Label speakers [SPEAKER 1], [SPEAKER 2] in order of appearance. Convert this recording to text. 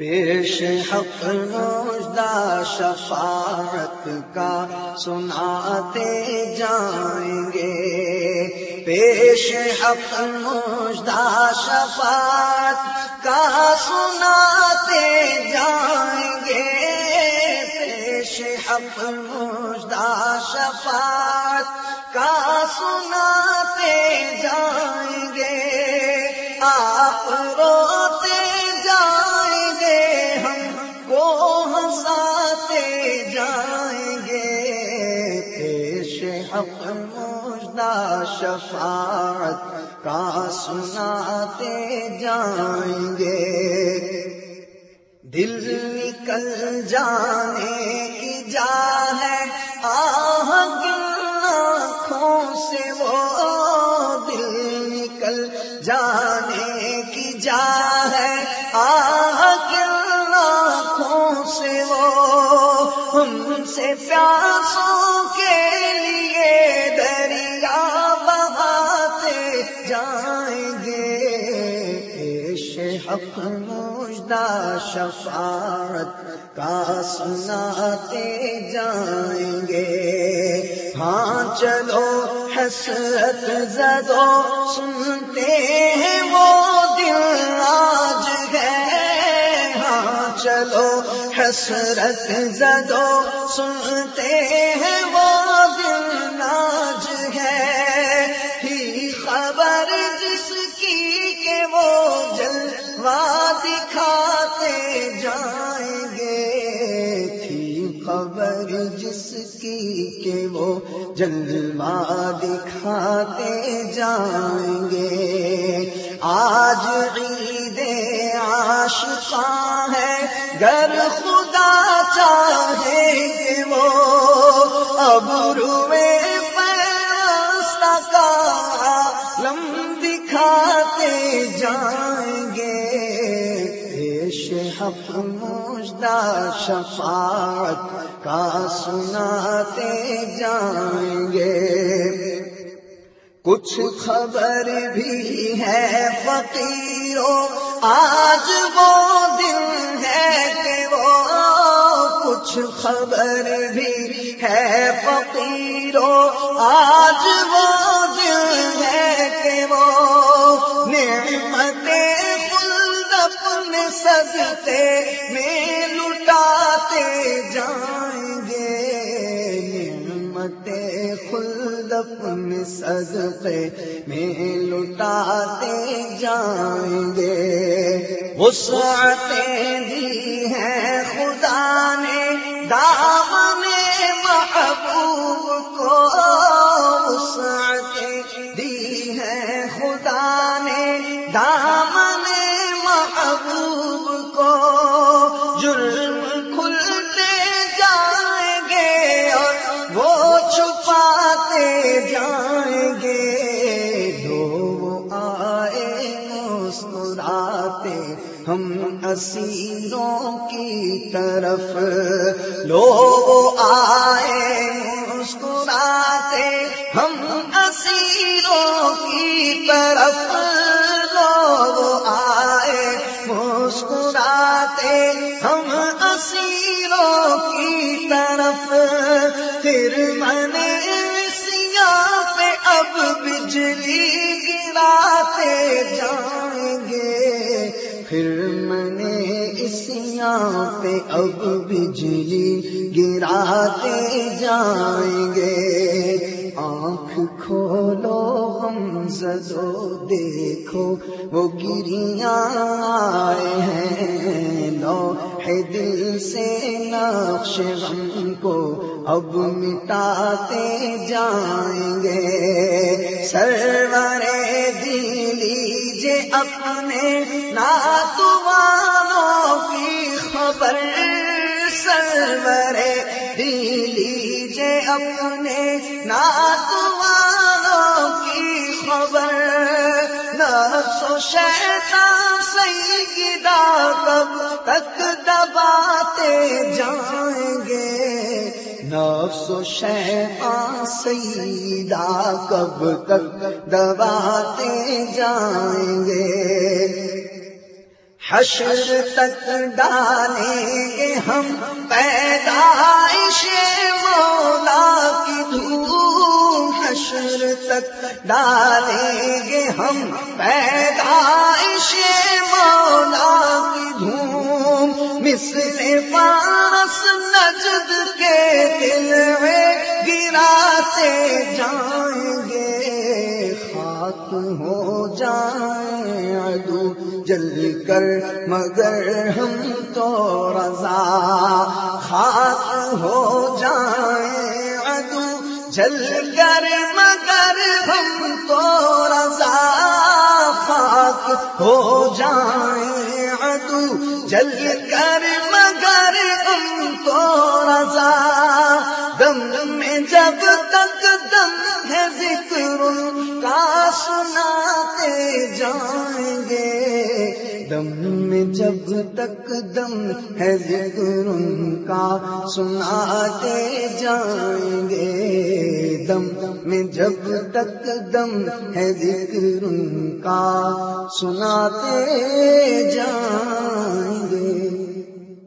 [SPEAKER 1] پیش حق نوجدہ شفاعت کا سناتے جائیں گے۔ پیش حق نوجدہ شفاعت کا سناتے جائیں گے۔ پیش حق نوجدہ شفاعت کا سناتے جائیں گے۔ آپ رو روتے شفاعت کا سناتے جائیں گے۔ دل نکل جانے کی جا ہے۔ آہ آنکھوں سے وہ دل نکل جانے کی جا ہے۔ آہ حق مجدہ شفاعت کا سناتے جائیں گے۔ ہاں چلو، حسرت زدو، سنتے ہیں وہ دل آج ہے۔ ہاں چلو، حسرت زدو، سنتے ہیں وہ دل آج ہے۔ جس کی کہ وہ جلوا دکھاتے جائیں گے۔ آج عید عاشقاں ہے گر خدا چاہے کہ وہ اب روے کا لم دکھاتے جائیں گے حق مجدہ شفاعت کا سناتے جائیں گے۔ کچھ خبر بھی ہے فقیروں آج وہ دن ہے کہ وہ کچھ خبر بھی ہے فقیروں آج وہ سجتے میں لٹاتے جائیں گے۔ نعمت خلد اپنے سجتے میں لٹاتے جائیں گے۔ وسعتیں دی ہیں خدا نے دامن محبوب کو۔ جائیں گے، دو آئے مسکراتے ہم اسیروں کی طرف۔ لو آئے مسکراتے ہم اسیروں کی طرف۔ لو آئے مسکراتے ہم اسیروں کی طرف۔ پھر من اب بجلی گراتے جائیں گے۔ پھر میں نے اسیاں پہ اب بجلی گراتے جائیں گے۔ آنکھ کھولو ہم زدو دیکھو، وہ گریاں آئے ہیں۔ لو ہے دل سے نقش غم کو اب مٹاتے جائیں گے۔ سرور لیجے اپنے ناتوانوں کی خبر۔ سرور لیجے اپنے ناتوانوں کی خبر نفس و شیطان سیدہ کب تک دباتے جائیں گے۔ نفس و شیطان سیدہ کب تک دباتے جائیں گے۔ حشر تک ڈالیں گے ہم، پیدائش مولا تک ڈالیں گے ہم پیدائش مولا کی دھوم۔ مثل پارس نجد کے دل میں گراتے جائیں گے۔ خاک ہو جائیں عدو جل کر، مگر ہم تو رضا۔ خاک ہو جائیں جل کر مگر ہم تو رضا خاک ہو جائیں عدو۔ جل کر مگر ہم تو رضا۔ دم میں جب تک دم ہے ذکر کا سناتے جائیں گے۔ دم میں جب تک دم ہے ذکر کا سناتے جائیں گے۔ دم میں جب تک دم ہے ذکر کا سناتے جائیں گے۔